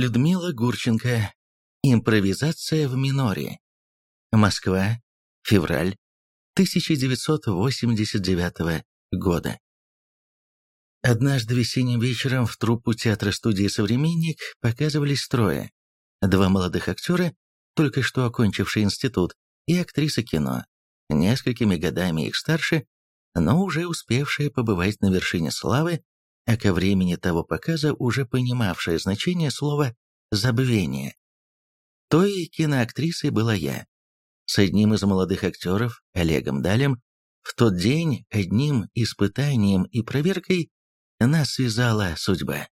Людмила Гурченко. Импровизация в миноре. Москва. Февраль 1989 года. Однажды весенним вечером в труппу театра-студии «Современник» показывались трое. Два молодых актера, только что окончившие институт, и актриса кино, несколькими годами их старше, но уже успевшая побывать на вершине славы, а ко времени того показа уже понимавшая значение слова «забвение». Той киноактрисой была я. С одним из молодых актеров, Олегом Далем, в тот день одним испытанием и проверкой нас связала судьба.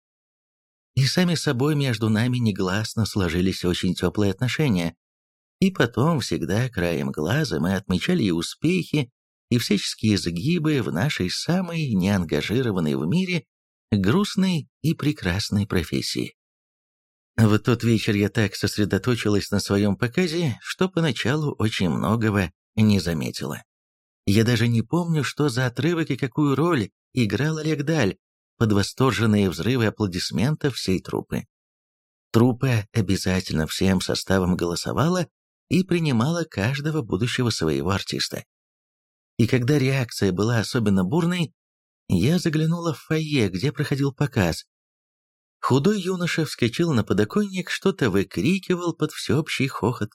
И сами собой между нами негласно сложились очень теплые отношения. И потом всегда краем глаза мы отмечали и успехи, и всяческие сгибы в нашей самой неангажированной в мире грустной и прекрасной профессии. В тот вечер я так сосредоточилась на своем показе, что поначалу очень многого не заметила. Я даже не помню, что за отрывок и какую роль играл Олег Даль под восторженные взрывы аплодисментов всей труппы. Труппа обязательно всем составом голосовала и принимала каждого будущего своего артиста. И когда реакция была особенно бурной, я заглянула в фойе, где проходил показ. Худой юноша вскочил на подоконник, что-то выкрикивал под всеобщий хохот.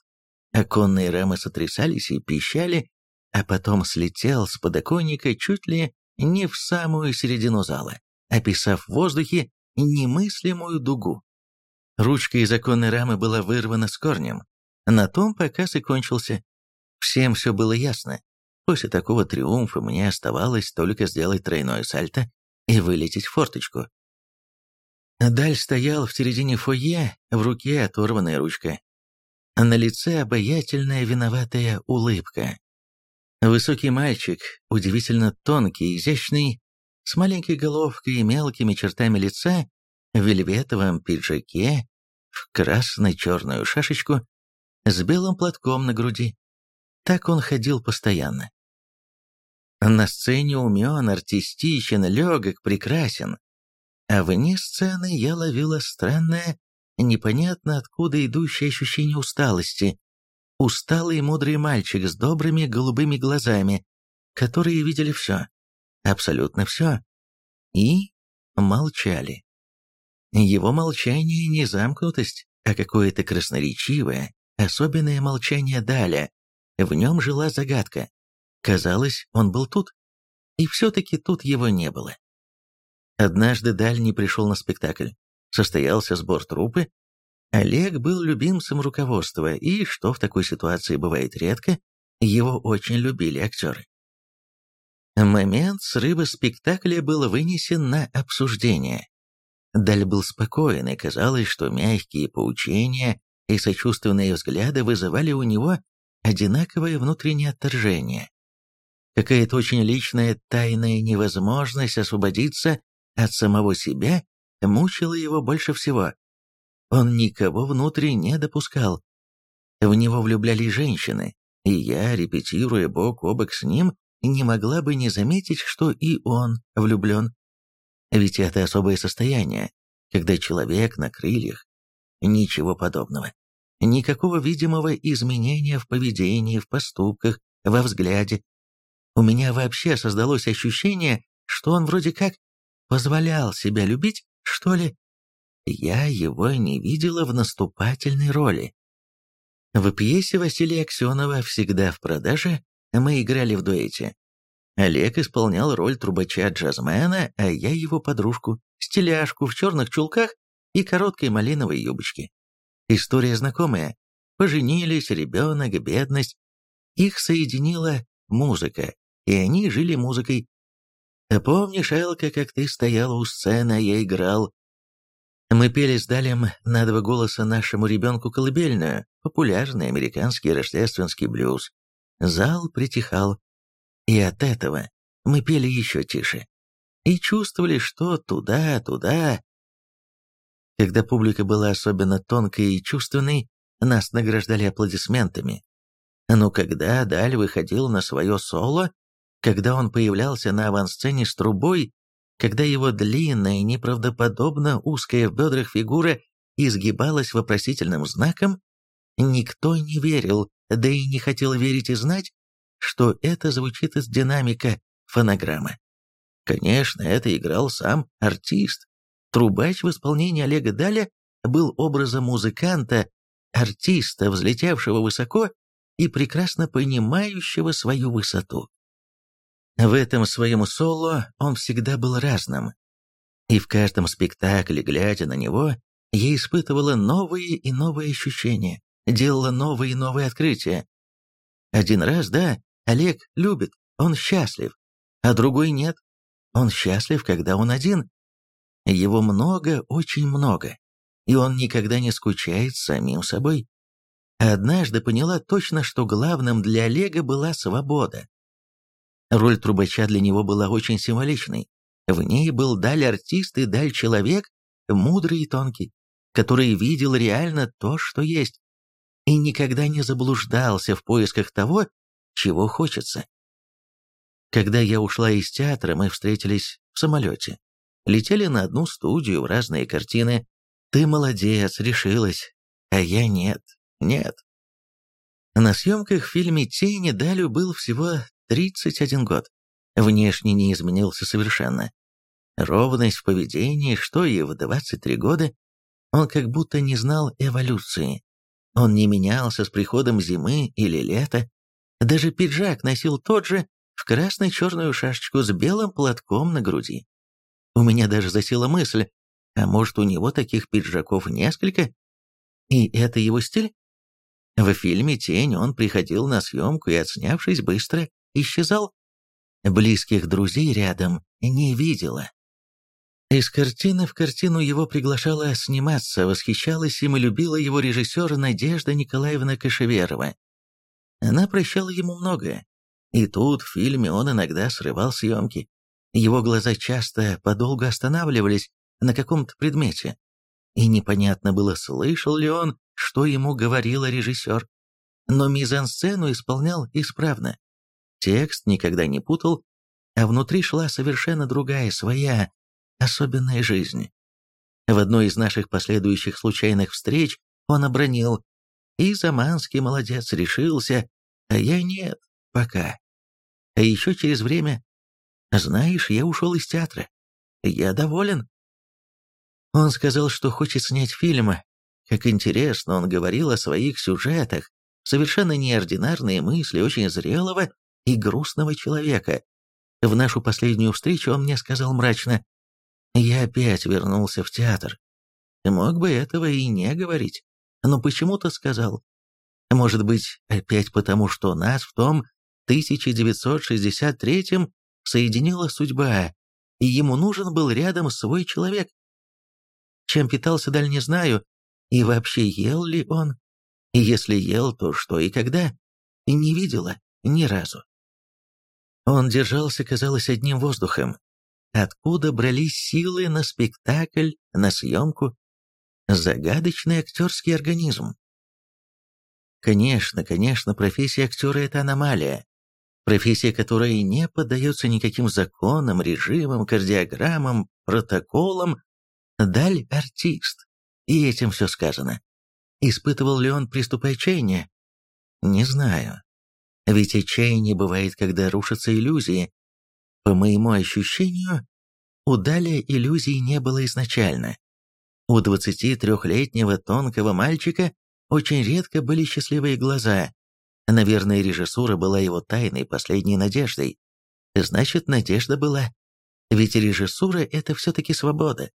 Оконные рамы сотрясались и пищали, а потом слетел с подоконника чуть ли не в самую середину зала, описав в воздухе немыслимую дугу. Ручка из оконной рамы была вырвана с корнем. На том показ и кончился. Всем все было ясно. После такого триумфа мне оставалось только сделать тройное сальто и вылететь в форточку. Даль стоял в середине фойе, в руке оторванная ручка. На лице обаятельная виноватая улыбка. Высокий мальчик, удивительно тонкий, изящный, с маленькой головкой и мелкими чертами лица, в вельветовом пиджаке, в красно-черную шашечку, с белым платком на груди. Так он ходил постоянно. На сцене умен, артистичен, легок, прекрасен. А вне сцены я ловила странное, непонятно откуда идущее ощущение усталости. Усталый мудрый мальчик с добрыми голубыми глазами, которые видели все, абсолютно все, и молчали. Его молчание не замкнутость, а какое-то красноречивое, особенное молчание Даля. В нем жила загадка. Казалось, он был тут. И все-таки тут его не было. Однажды Даль не пришел на спектакль. Состоялся сбор труппы. Олег был любимцем руководства, и, что в такой ситуации бывает редко, его очень любили актеры. Момент срыва спектакля был вынесен на обсуждение. Даль был спокоен, и казалось, что мягкие поучения и сочувственные взгляды вызывали у него одинаковое внутреннее отторжение. Какая-то очень личная тайная невозможность освободиться от самого себя мучила его больше всего. Он никого внутрь не допускал. В него влюблялись женщины, и я, репетируя бок о бок с ним, не могла бы не заметить, что и он влюблен. Ведь это особое состояние, когда человек на крыльях. Ничего подобного. Никакого видимого изменения в поведении, в поступках, во взгляде, у меня вообще создалось ощущение, что он вроде как позволял себя любить, что ли. Я его не видела в наступательной роли. В пьесе Василия Аксенова «Всегда в продаже» мы играли в дуэте. Олег исполнял роль трубача-джазмена, а я его подружку, стиляшку в черных чулках и короткой малиновой юбочке. История знакомая. Поженились, ребенок, бедность. Их соединила музыка и они жили музыкой. Помнишь, Элка, как ты стояла у сцены, а я играл? Мы пели с Далем на два голоса нашему ребенку колыбельную, популярный американский рождественский блюз. Зал притихал. И от этого мы пели еще тише. И чувствовали, что туда, туда. Когда публика была особенно тонкой и чувственной, нас награждали аплодисментами. Но когда Даль выходил на свое соло, когда он появлялся на авансцене с трубой, когда его длинная, неправдоподобно узкая в бедрах фигура изгибалась вопросительным знаком, никто не верил, да и не хотел верить и знать, что это звучит из динамика фонограммы. Конечно, это играл сам артист. Трубач в исполнении Олега Даля был образом музыканта, артиста, взлетевшего высоко и прекрасно понимающего свою высоту. В этом своем соло он всегда был разным. И в каждом спектакле, глядя на него, я испытывала новые и новые ощущения, делала новые и новые открытия. Один раз, да, Олег любит, он счастлив, а другой нет. Он счастлив, когда он один. Его много, очень много, и он никогда не скучает самим собой. Однажды поняла точно, что главным для Олега была свобода. Роль трубача для него была очень символичной. В ней был даль артист и даль человек, мудрый и тонкий, который видел реально то, что есть, и никогда не заблуждался в поисках того, чего хочется. Когда я ушла из театра, мы встретились в самолете. Летели на одну студию в разные картины. «Ты молодец, решилась», а я нет, нет. На съемках в фильме «Тени» Далю был всего 31 год. Внешне не изменился совершенно. Ровность в поведении, что и в 23 года, он как будто не знал эволюции. Он не менялся с приходом зимы или лета. Даже пиджак носил тот же, в красно-черную шашечку с белым платком на груди. У меня даже засела мысль, а может у него таких пиджаков несколько? И это его стиль? В фильме «Тень» он приходил на съемку и, отснявшись быстро, исчезал. Близких друзей рядом не видела. Из картины в картину его приглашала сниматься, восхищалась им и любила его режиссер Надежда Николаевна Кашеверова. Она прощала ему многое. И тут в фильме он иногда срывал съемки. Его глаза часто подолгу останавливались на каком-то предмете. И непонятно было, слышал ли он, что ему говорила режиссер. Но мизансцену исполнял исправно. Текст никогда не путал, а внутри шла совершенно другая, своя, особенная жизнь. В одной из наших последующих случайных встреч он обронил «И Заманский молодец, решился, а я нет, пока». А еще через время «Знаешь, я ушел из театра. Я доволен». Он сказал, что хочет снять фильм. Как интересно, он говорил о своих сюжетах, совершенно неординарные мысли очень зрелого и грустного человека. В нашу последнюю встречу он мне сказал мрачно, «Я опять вернулся в театр. Мог бы этого и не говорить, но почему-то сказал. Может быть, опять потому, что нас в том 1963-м соединила судьба, и ему нужен был рядом свой человек. Чем питался Даль не знаю, и вообще ел ли он, и если ел, то что и когда, не видела ни разу. Он держался, казалось, одним воздухом. Откуда брались силы на спектакль, на съемку? Загадочный актерский организм. Конечно, конечно, профессия актера – это аномалия. Профессия, которая не поддается никаким законам, режимам, кардиограммам, протоколам. Даль – артист. И этим все сказано. Испытывал ли он приступ отчаяния? Не знаю. Ведь отчаяние бывает, когда рушатся иллюзии. По моему ощущению, у Даля иллюзий не было изначально. У 23-летнего тонкого мальчика очень редко были счастливые глаза. Наверное, режиссура была его тайной последней надеждой. Значит, надежда была. Ведь режиссура – это все-таки свобода.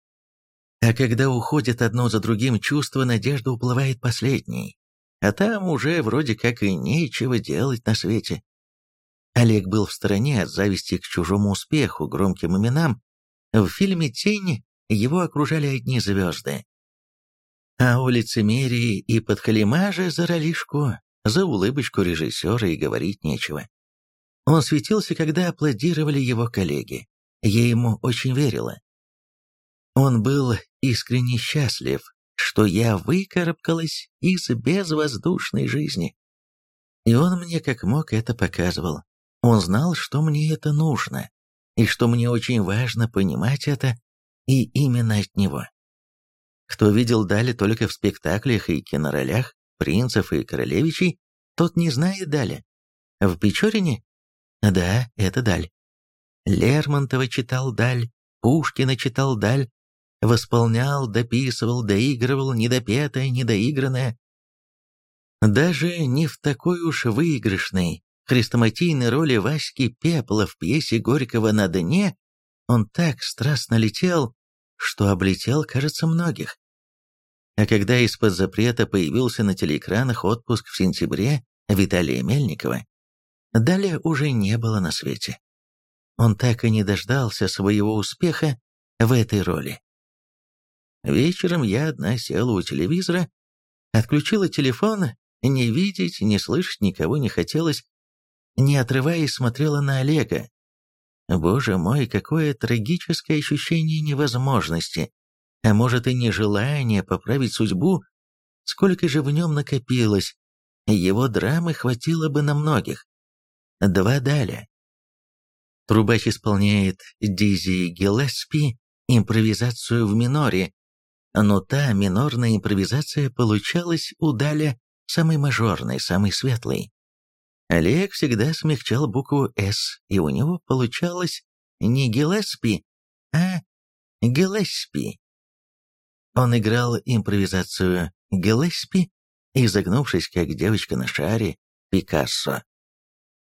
А когда уходит одно за другим чувство, надежда уплывает последней. А там уже вроде как и нечего делать на свете. Олег был в стороне от зависти к чужому успеху, громким именам. В фильме «Тень» его окружали одни звезды. А у лицемерии и подхалимажа за ролишку, за улыбочку режиссера и говорить нечего. Он светился, когда аплодировали его коллеги. Я ему очень верила. Он был искренне счастлив, что я выкарабкалась из безвоздушной жизни. И он мне как мог это показывал. Он знал, что мне это нужно, и что мне очень важно понимать это, и именно от него. Кто видел Дали только в спектаклях и киноролях, принцев и королевичей, тот не знает Даля. В Печорине? Да, это Даль. Лермонтова читал Даль, Пушкина читал Даль, восполнял, дописывал, доигрывал недопетое, недоигранное. Даже не в такой уж выигрышной, хрестоматийной роли Васьки Пепла в пьесе Горького «На дне» он так страстно летел, что облетел, кажется, многих. А когда из-под запрета появился на телеэкранах отпуск в сентябре Виталия Мельникова, далее уже не было на свете. Он так и не дождался своего успеха в этой роли. Вечером я одна села у телевизора, отключила телефон, не видеть, не слышать никого не хотелось, не отрываясь смотрела на Олега. Боже мой, какое трагическое ощущение невозможности, а может и нежелание поправить судьбу, сколько же в нем накопилось, его драмы хватило бы на многих. Два далее. Трубач исполняет Дизи Гелеспи импровизацию в миноре, но та минорная импровизация получалась у Даля самой мажорной, самой светлой. Олег всегда смягчал букву «С», и у него получалось не Гелеспи, а Гелеспи. Он играл импровизацию Гелеспи, изогнувшись, как девочка на шаре, Пикассо.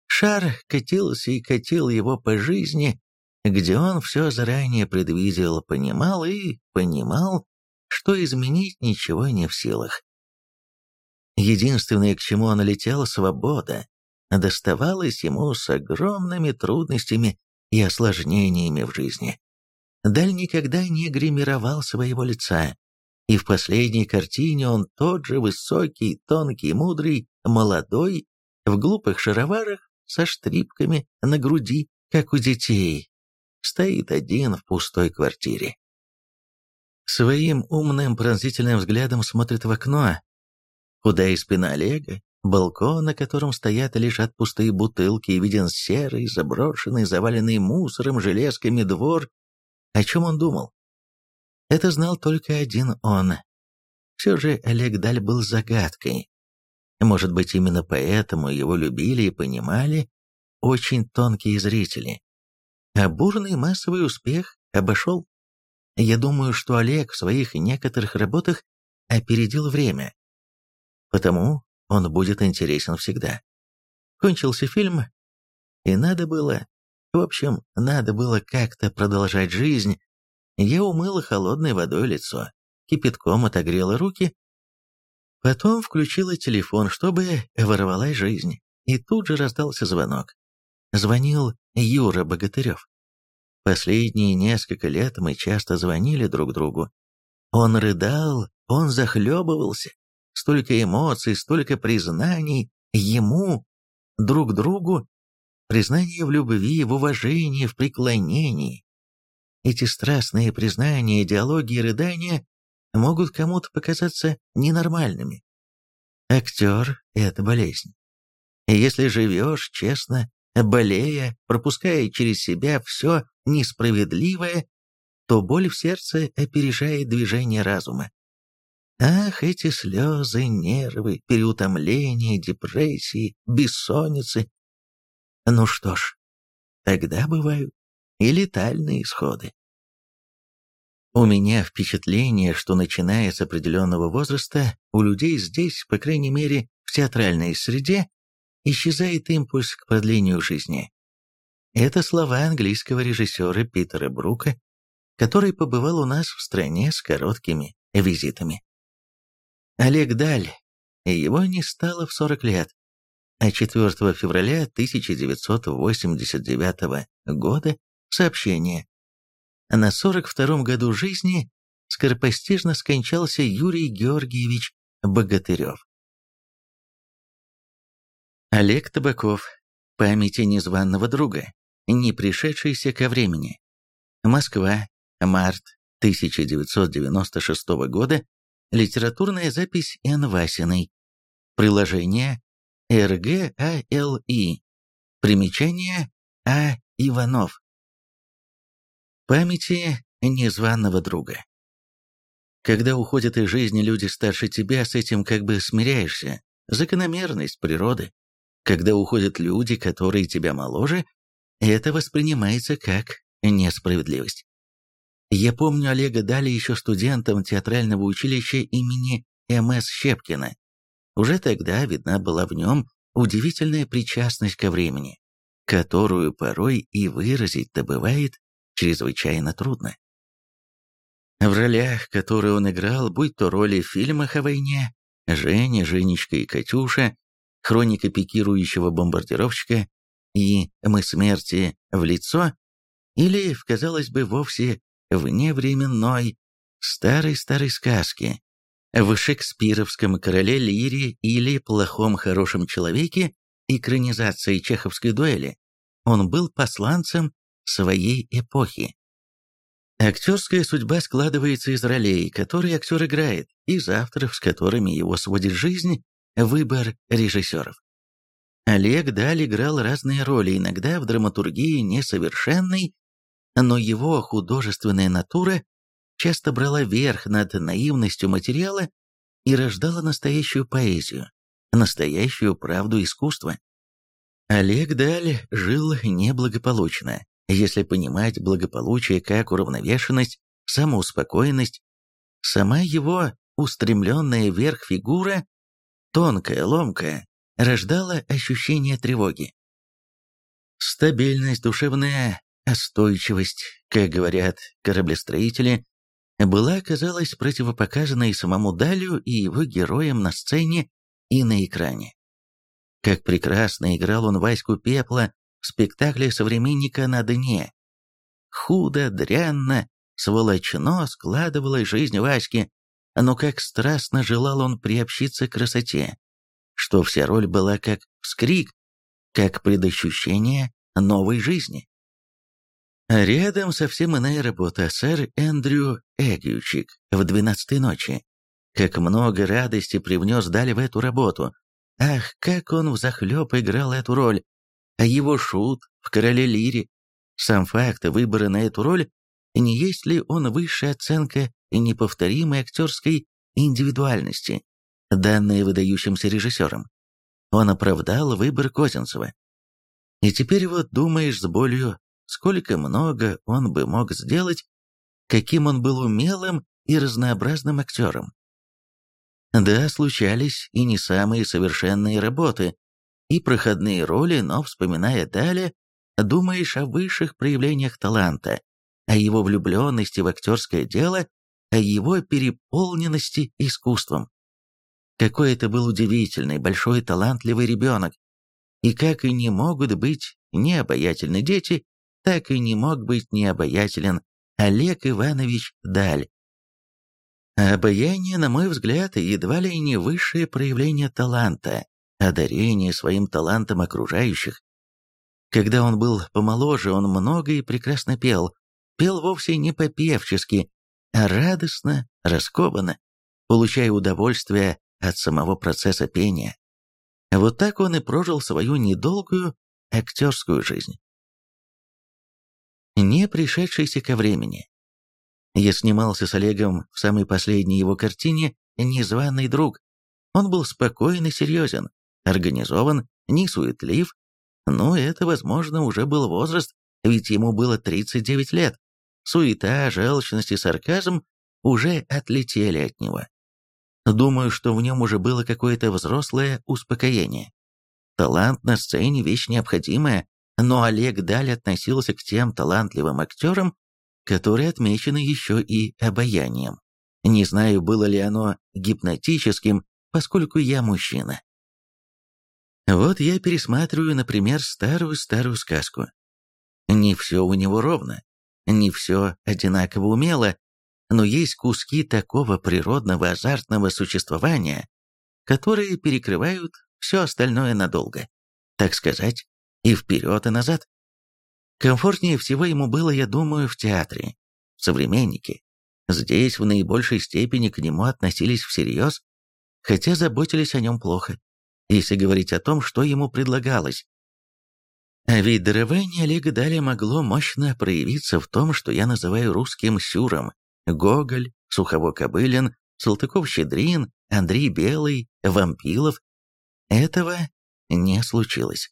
Шар катился и катил его по жизни, где он все заранее предвидел, понимал и понимал, что изменить ничего не в силах. Единственное, к чему он летел, свобода, доставалась ему с огромными трудностями и осложнениями в жизни. Даль никогда не гримировал своего лица, и в последней картине он тот же высокий, тонкий, мудрый, молодой, в глупых шароварах со штрипками на груди, как у детей, стоит один в пустой квартире. Своим умным пронзительным взглядом смотрит в окно, куда и спина Олега, балкон, на котором стоят и лежат пустые бутылки, и виден серый, заброшенный, заваленный мусором, железками двор. О чем он думал? Это знал только один он. Все же Олег Даль был загадкой. Может быть, именно поэтому его любили и понимали очень тонкие зрители. А бурный массовый успех обошел я думаю, что Олег в своих некоторых работах опередил время. Потому он будет интересен всегда. Кончился фильм, и надо было, в общем, надо было как-то продолжать жизнь. Я умыла холодной водой лицо, кипятком отогрела руки, потом включила телефон, чтобы ворвалась жизнь, и тут же раздался звонок. Звонил Юра Богатырев. Последние несколько лет мы часто звонили друг другу. Он рыдал, он захлебывался. Столько эмоций, столько признаний ему, друг другу, признания в любви, в уважении, в преклонении. Эти страстные признания, диалоги и рыдания могут кому-то показаться ненормальными. Актер – это болезнь. И если живешь честно, болея, пропуская через себя все несправедливое, то боль в сердце опережает движение разума. Ах, эти слезы, нервы, переутомление, депрессии, бессонницы. Ну что ж, тогда бывают и летальные исходы. У меня впечатление, что начиная с определенного возраста, у людей здесь, по крайней мере, в театральной среде, исчезает импульс к продлению жизни. Это слова английского режиссера Питера Брука, который побывал у нас в стране с короткими визитами. Олег Даль, его не стало в 40 лет, а 4 февраля 1989 года сообщение. На 42-м году жизни скоропостижно скончался Юрий Георгиевич Богатырев. Олег Табаков. Памяти незваного друга, не пришедшийся ко времени. Москва. Март 1996 года. Литературная запись Н. Васиной. Приложение РГАЛИ. Примечание А. Иванов. Памяти незваного друга. Когда уходят из жизни люди старше тебя, с этим как бы смиряешься. Закономерность природы. Когда уходят люди, которые тебя моложе, это воспринимается как несправедливость. Я помню Олега Дали еще студентом театрального училища имени М.С. Щепкина. Уже тогда видна была в нем удивительная причастность ко времени, которую порой и выразить-то бывает чрезвычайно трудно. В ролях, которые он играл, будь то роли в фильмах о войне, Женя, Женечка и Катюша, Хроника пикирующего бомбардировщика и «Мы смерти в лицо», или, в, казалось бы, вовсе вневременной старой-старой сказке, в шекспировском «Короле Лире» или «Плохом хорошем человеке» экранизации чеховской дуэли, он был посланцем своей эпохи. Актерская судьба складывается из ролей, которые актер играет, из авторов, с которыми его сводит жизнь, выбор режиссеров. Олег Даль играл разные роли, иногда в драматургии несовершенной, но его художественная натура часто брала верх над наивностью материала и рождала настоящую поэзию, настоящую правду искусства. Олег Даль жил неблагополучно, если понимать благополучие как уравновешенность, самоуспокоенность, сама его устремленная вверх фигура, тонкая, ломкая, рождала ощущение тревоги. Стабильность душевная, остойчивость, как говорят кораблестроители, была, казалось, противопоказана и самому Далю, и его героям на сцене и на экране. Как прекрасно играл он Ваську Пепла в спектакле современника на дне. Худо, дрянно, сволочно складывалась жизнь Васьки, но как страстно желал он приобщиться к красоте, что вся роль была как вскрик, как предощущение новой жизни. Рядом совсем иная работа сэр Эндрю Эгючик в «Двенадцатой ночи». Как много радости привнес Дали в эту работу. Ах, как он взахлеб играл эту роль. А его шут в «Короле Лире». Сам факт выбора на эту роль, не есть ли он высшая оценка неповторимой актерской индивидуальности, данная выдающимся режиссером. Он оправдал выбор Козинцева. И теперь вот думаешь с болью, сколько много он бы мог сделать, каким он был умелым и разнообразным актером. Да, случались и не самые совершенные работы, и проходные роли, но, вспоминая далее, думаешь о высших проявлениях таланта, о его влюбленности в актерское дело, о его переполненности искусством. Какой это был удивительный, большой, талантливый ребенок. И как и не могут быть необаятельны дети, так и не мог быть необаятелен Олег Иванович Даль. обаяние, на мой взгляд, едва ли не высшее проявление таланта, одарение своим талантом окружающих. Когда он был помоложе, он много и прекрасно пел, пел вовсе не по-певчески, а радостно, раскованно, получая удовольствие от самого процесса пения. Вот так он и прожил свою недолгую актерскую жизнь. Не пришедшийся ко времени. Я снимался с Олегом в самой последней его картине «Незваный друг». Он был спокоен и серьезен, организован, не суетлив. Но это, возможно, уже был возраст, ведь ему было 39 лет. Суета, желчность и сарказм уже отлетели от него. Думаю, что в нем уже было какое-то взрослое успокоение. Талант на сцене – вещь необходимая, но Олег Даль относился к тем талантливым актерам, которые отмечены еще и обаянием. Не знаю, было ли оно гипнотическим, поскольку я мужчина. Вот я пересматриваю, например, старую-старую сказку. Не все у него ровно, не все одинаково умело, но есть куски такого природного азартного существования, которые перекрывают все остальное надолго, так сказать, и вперед, и назад. Комфортнее всего ему было, я думаю, в театре, в «Современнике». Здесь в наибольшей степени к нему относились всерьез, хотя заботились о нем плохо, если говорить о том, что ему предлагалось. А ведь дарование Олега Даля могло мощно проявиться в том, что я называю русским сюром. Гоголь, Сухово-Кобылин, Салтыков-Щедрин, Андрей Белый, Вампилов. Этого не случилось.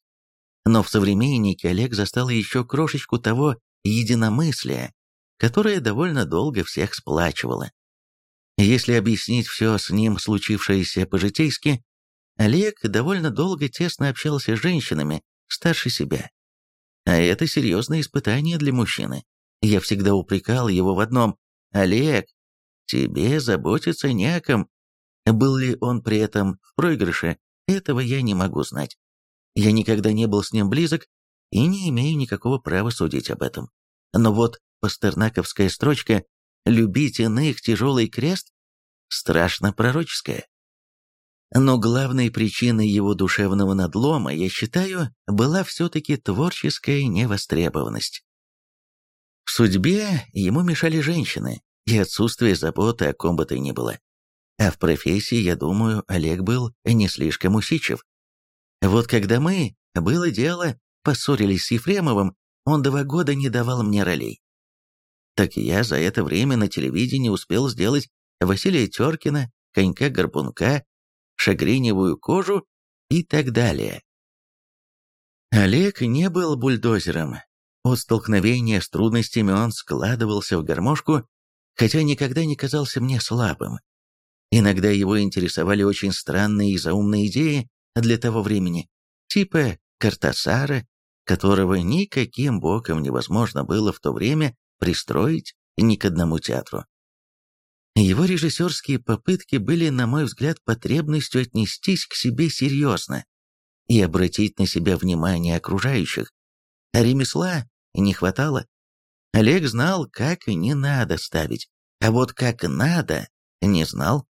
Но в современнике Олег застал еще крошечку того единомыслия, которое довольно долго всех сплачивало. Если объяснить все с ним случившееся по-житейски, Олег довольно долго тесно общался с женщинами старше себя. А это серьезное испытание для мужчины. Я всегда упрекал его в одном «Олег, тебе заботиться не о ком». Был ли он при этом в проигрыше, этого я не могу знать. Я никогда не был с ним близок и не имею никакого права судить об этом. Но вот пастернаковская строчка «любить иных тяжелый крест» страшно пророческая. Но главной причиной его душевного надлома, я считаю, была все-таки творческая невостребованность. В судьбе ему мешали женщины и отсутствие заботы о ком бы то ни было. А в профессии, я думаю, Олег был не слишком усидчив. Вот когда мы, было дело, поссорились с Ефремовым, он два года не давал мне ролей. Так я за это время на телевидении успел сделать Василия Теркина, Конька-Горбунка, Шагреневую кожу и так далее. Олег не был бульдозером. От столкновения с трудностями он складывался в гармошку, хотя никогда не казался мне слабым. Иногда его интересовали очень странные и заумные идеи для того времени, типа Картасара, которого никаким боком невозможно было в то время пристроить ни к одному театру. Его режиссерские попытки были, на мой взгляд, потребностью отнестись к себе серьезно и обратить на себя внимание окружающих. А ремесла не хватало. Олег знал, как не надо ставить, а вот как надо, не знал.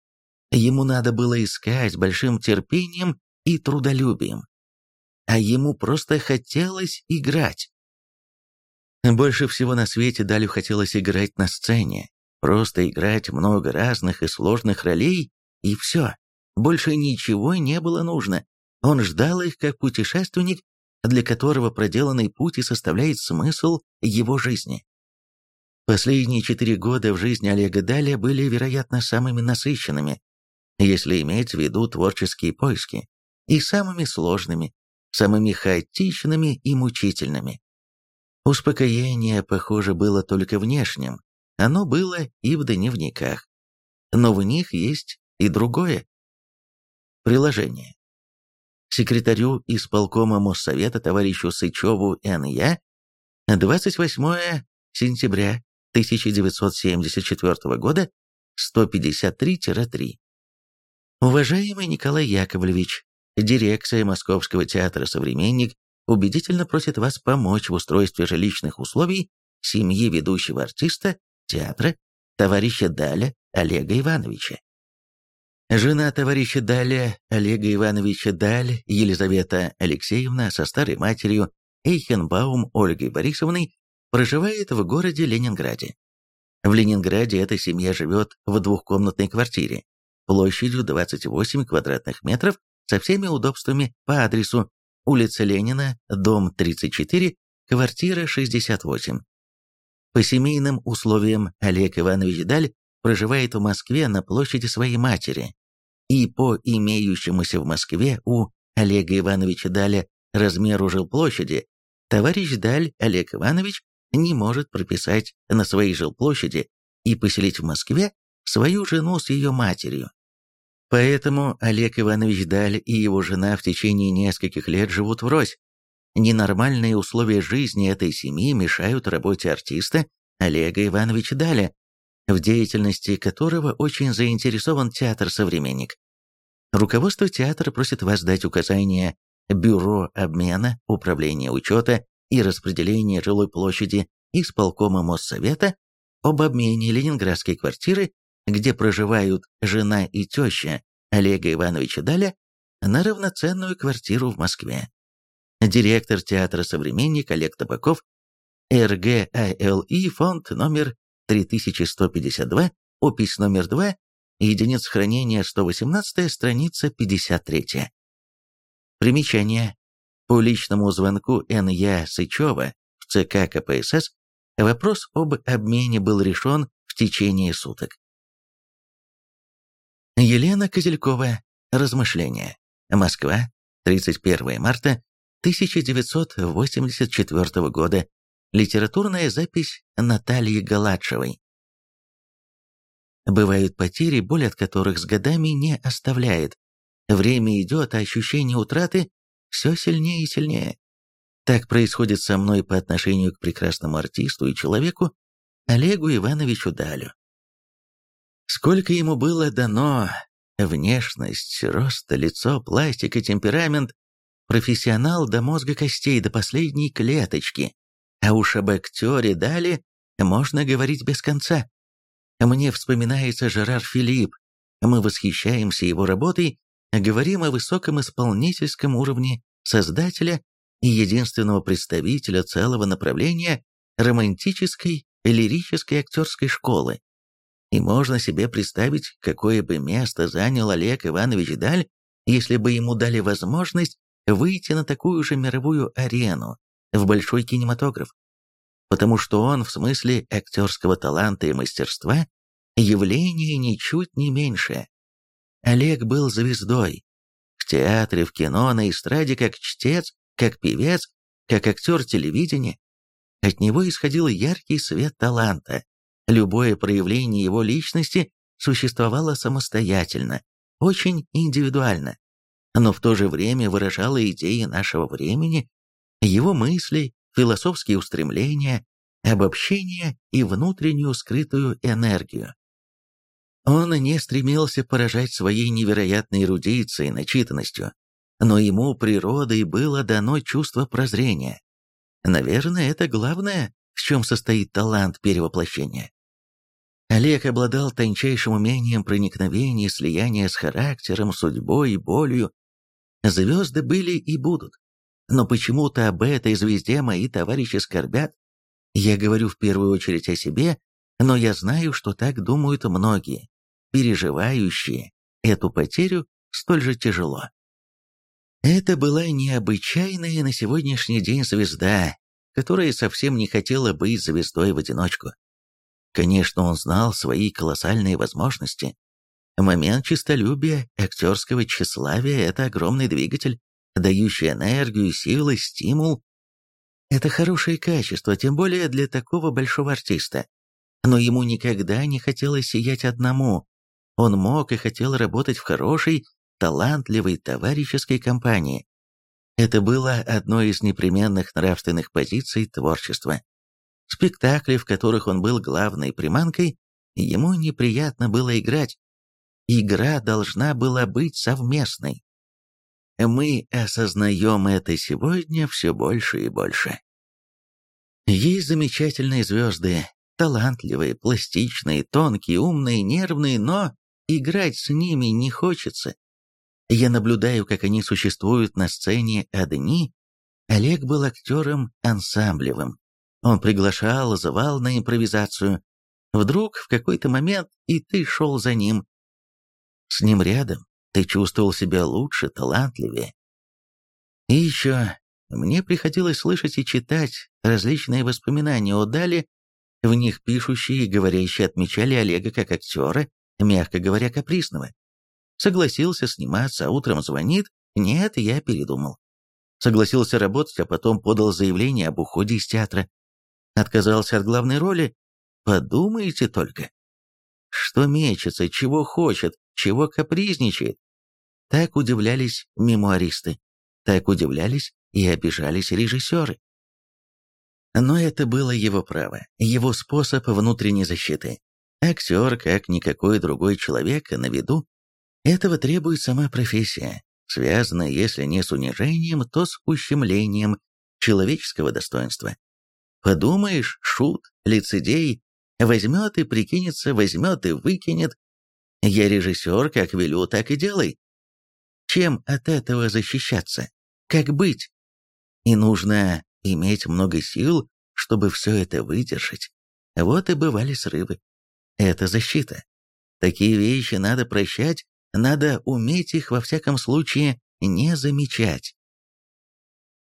Ему надо было искать большим терпением и трудолюбием. А ему просто хотелось играть. Больше всего на свете Далю хотелось играть на сцене, Просто играть много разных и сложных ролей, и все. Больше ничего не было нужно. Он ждал их как путешественник, для которого проделанный путь и составляет смысл его жизни. Последние четыре года в жизни Олега Даля были, вероятно, самыми насыщенными, если иметь в виду творческие поиски, и самыми сложными, самыми хаотичными и мучительными. Успокоение, похоже, было только внешним, оно было и в дневниках. Но в них есть и другое. Приложение. Секретарю исполкома Моссовета товарищу Сычеву Н.Я. 28 сентября 1974 года 153-3. Уважаемый Николай Яковлевич, дирекция Московского театра «Современник» убедительно просит вас помочь в устройстве жилищных условий семьи ведущего артиста театра товарища Даля Олега Ивановича. Жена товарища Даля Олега Ивановича Даль Елизавета Алексеевна со старой матерью Эйхенбаум Ольгой Борисовной проживает в городе Ленинграде. В Ленинграде эта семья живет в двухкомнатной квартире площадью 28 квадратных метров со всеми удобствами по адресу улица Ленина, дом 34, квартира 68. По семейным условиям Олег Иванович Даль проживает в Москве на площади своей матери, и по имеющемуся в Москве у Олега Ивановича Даля размеру жилплощади, товарищ Даль Олег Иванович не может прописать на своей жилплощади и поселить в Москве свою жену с ее матерью. Поэтому Олег Иванович Даль и его жена в течение нескольких лет живут врозь, Ненормальные условия жизни этой семьи мешают работе артиста Олега Ивановича Даля, в деятельности которого очень заинтересован театр «Современник». Руководство театра просит вас дать указания Бюро обмена, Управления учета и распределения жилой площади исполкома Моссовета об обмене ленинградской квартиры, где проживают жена и теща Олега Ивановича Даля, на равноценную квартиру в Москве директор театра «Современник» Олег Табаков, РГАЛИ, фонд номер 3152, опись номер 2, единиц хранения 118, страница 53. Примечание. По личному звонку Н.Я. Сычева в ЦК КПСС вопрос об обмене был решен в течение суток. Елена Козелькова. Размышления. Москва. 31 марта 1984 года. Литературная запись Натальи Галадшевой. Бывают потери, боль от которых с годами не оставляет. Время идет, а ощущение утраты все сильнее и сильнее. Так происходит со мной по отношению к прекрасному артисту и человеку Олегу Ивановичу Далю. Сколько ему было дано, внешность, рост, лицо, пластика, темперамент, профессионал до мозга костей, до последней клеточки. А уж об актере Дали можно говорить без конца. Мне вспоминается Жерар Филипп. Мы восхищаемся его работой, говорим о высоком исполнительском уровне создателя и единственного представителя целого направления романтической лирической актерской школы. И можно себе представить, какое бы место занял Олег Иванович Даль, если бы ему дали возможность выйти на такую же мировую арену, в большой кинематограф. Потому что он, в смысле актерского таланта и мастерства, явление ничуть не меньшее. Олег был звездой. В театре, в кино, на эстраде как чтец, как певец, как актер телевидения. От него исходил яркий свет таланта. Любое проявление его личности существовало самостоятельно, очень индивидуально, но в то же время выражало идеи нашего времени, его мысли, философские устремления, обобщение и внутреннюю скрытую энергию. Он не стремился поражать своей невероятной эрудицией, начитанностью, но ему природой было дано чувство прозрения. Наверное, это главное, в чем состоит талант перевоплощения. Олег обладал тончайшим умением проникновения, слияния с характером, судьбой, болью. Звезды были и будут. Но почему-то об этой звезде мои товарищи скорбят. Я говорю в первую очередь о себе, но я знаю, что так думают многие, переживающие эту потерю столь же тяжело. Это была необычайная на сегодняшний день звезда, которая совсем не хотела быть звездой в одиночку. Конечно, он знал свои колоссальные возможности. Момент честолюбия, актерского тщеславия – это огромный двигатель, дающий энергию, силы, стимул. Это хорошее качество, тем более для такого большого артиста. Но ему никогда не хотелось сиять одному. Он мог и хотел работать в хорошей, талантливой товарищеской компании. Это было одной из непременных нравственных позиций творчества. Спектакли, в которых он был главной приманкой, ему неприятно было играть. Игра должна была быть совместной. Мы осознаем это сегодня все больше и больше. Есть замечательные звезды, талантливые, пластичные, тонкие, умные, нервные, но играть с ними не хочется. Я наблюдаю, как они существуют на сцене одни. Олег был актером ансамблевым. Он приглашал, звал на импровизацию. Вдруг, в какой-то момент, и ты шел за ним. С ним рядом ты чувствовал себя лучше, талантливее. И еще мне приходилось слышать и читать различные воспоминания о Дале, в них пишущие и говорящие отмечали Олега как актера, мягко говоря, капризного. Согласился сниматься, а утром звонит. Нет, я передумал. Согласился работать, а потом подал заявление об уходе из театра. Отказался от главной роли. Подумайте только. Что мечется, чего хочет, чего капризничает. Так удивлялись мемуаристы. Так удивлялись и обижались режиссеры. Но это было его право, его способ внутренней защиты. Актер, как никакой другой человек, на виду, этого требует сама профессия, связанная, если не с унижением, то с ущемлением человеческого достоинства. Подумаешь, шут, лицедей, возьмет и прикинется, возьмет и выкинет. Я режиссер, как велю, так и делай. Чем от этого защищаться? Как быть? И нужно иметь много сил, чтобы все это выдержать. Вот и бывали срывы. Это защита. Такие вещи надо прощать надо уметь их во всяком случае не замечать.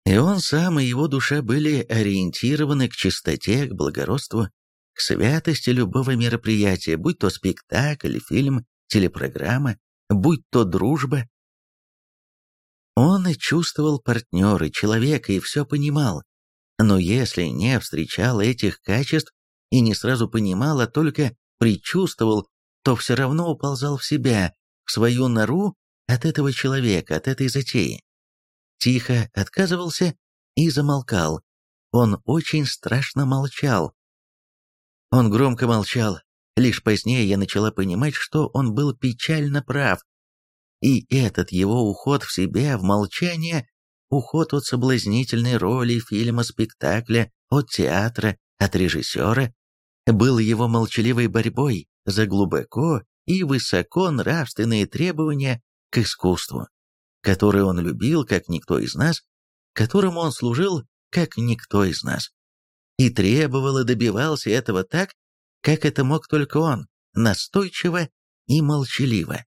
И он сам и его душа были ориентированы к чистоте, к благородству, к святости любого мероприятия, будь то спектакль, фильм, телепрограмма, будь то дружба. Он и чувствовал партнера, человека, и все понимал. Но если не встречал этих качеств и не сразу понимал, а только предчувствовал, то все равно уползал в себя, в свою нору от этого человека, от этой затеи. Тихо отказывался и замолкал. Он очень страшно молчал. Он громко молчал. Лишь позднее я начала понимать, что он был печально прав. И этот его уход в себя, в молчание, уход от соблазнительной роли фильма, спектакля, от театра, от режиссера, был его молчаливой борьбой за глубоко и высоко нравственные требования к искусству, которое он любил, как никто из нас, которому он служил, как никто из нас. И требовал и добивался этого так, как это мог только он, настойчиво и молчаливо.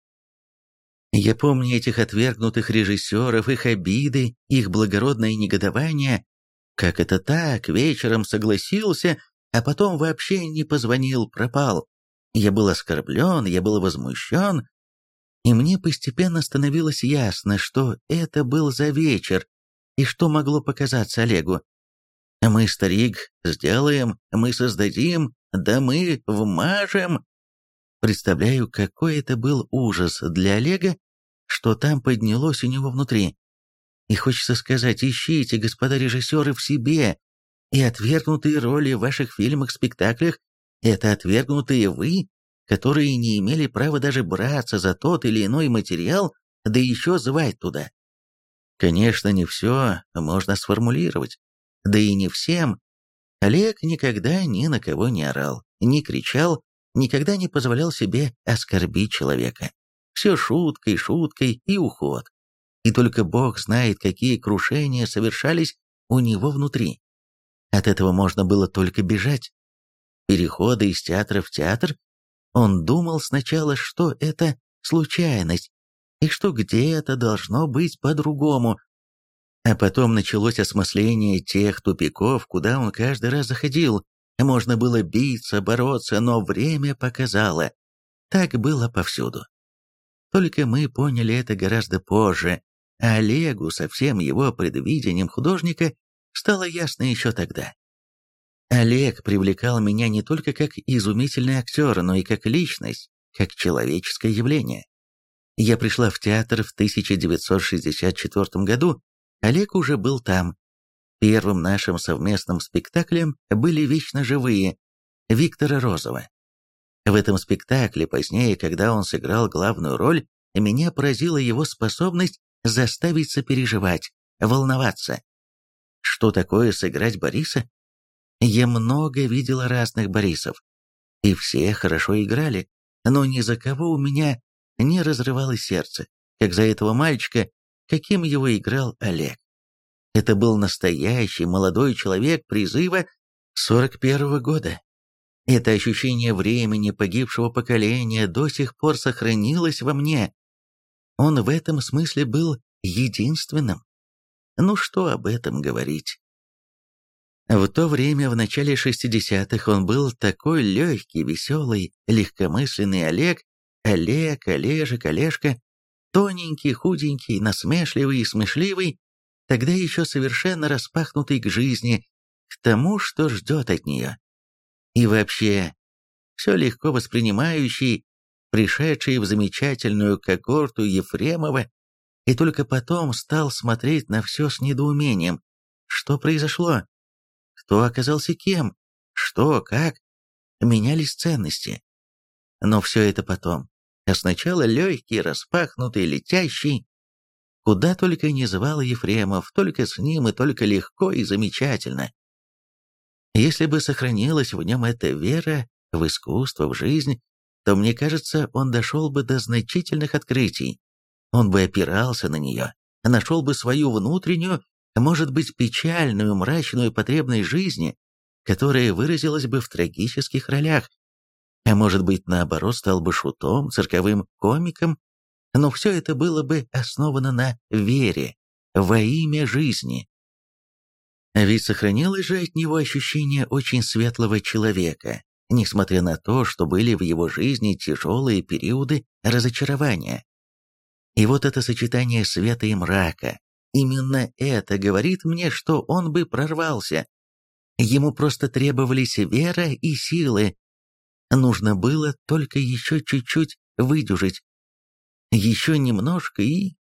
Я помню этих отвергнутых режиссеров, их обиды, их благородное негодование. Как это так, вечером согласился, а потом вообще не позвонил, пропал. Я был оскорблен, я был возмущен, и мне постепенно становилось ясно, что это был за вечер, и что могло показаться Олегу. Мы, старик, сделаем, мы создадим, да мы вмажем. Представляю, какой это был ужас для Олега, что там поднялось у него внутри. И хочется сказать, ищите, господа режиссеры, в себе, и отвергнутые роли в ваших фильмах-спектаклях – это отвергнутые вы, которые не имели права даже браться за тот или иной материал, да еще звать туда. Конечно, не все можно сформулировать, да и не всем. Олег никогда ни на кого не орал, не кричал, никогда не позволял себе оскорбить человека. Все шуткой, шуткой и уход. И только Бог знает, какие крушения совершались у него внутри. От этого можно было только бежать. Переходы из театра в театр он думал сначала, что это случайность, и что где-то должно быть по-другому. А потом началось осмысление тех тупиков, куда он каждый раз заходил. Можно было биться, бороться, но время показало. Так было повсюду. Только мы поняли это гораздо позже, а Олегу со всем его предвидением художника стало ясно еще тогда. Олег привлекал меня не только как изумительный актер, но и как личность, как человеческое явление. Я пришла в театр в 1964 году, Олег уже был там. Первым нашим совместным спектаклем были «Вечно живые» Виктора Розова. В этом спектакле позднее, когда он сыграл главную роль, меня поразила его способность заставить сопереживать, волноваться. Что такое сыграть Бориса? Я много видела разных Борисов, и все хорошо играли, но ни за кого у меня не разрывалось сердце, как за этого мальчика, каким его играл Олег. Это был настоящий молодой человек призыва 41-го года. Это ощущение времени погибшего поколения до сих пор сохранилось во мне. Он в этом смысле был единственным. Ну что об этом говорить? В то время, в начале 60-х, он был такой легкий, веселый, легкомысленный Олег, Олег, Олежек, Олежка, тоненький, худенький, насмешливый и смешливый, тогда еще совершенно распахнутый к жизни, к тому, что ждет от нее. И вообще, все легко воспринимающий, пришедший в замечательную когорту Ефремова, и только потом стал смотреть на все с недоумением. Что произошло? Кто оказался кем? Что, как? Менялись ценности. Но все это потом. А сначала легкий, распахнутый, летящий. Куда только не звал Ефремов, только с ним и только легко и замечательно. Если бы сохранилась в нем эта вера в искусство, в жизнь, то, мне кажется, он дошел бы до значительных открытий. Он бы опирался на нее, нашел бы свою внутреннюю может быть печальную, мрачную потребность жизни, которая выразилась бы в трагических ролях, а может быть, наоборот, стал бы шутом, цирковым комиком, но все это было бы основано на вере, во имя жизни. Ведь сохранилось же от него ощущение очень светлого человека, несмотря на то, что были в его жизни тяжелые периоды разочарования. И вот это сочетание света и мрака, именно это говорит мне, что он бы прорвался. Ему просто требовались вера и силы. Нужно было только еще чуть-чуть выдюжить. Еще немножко и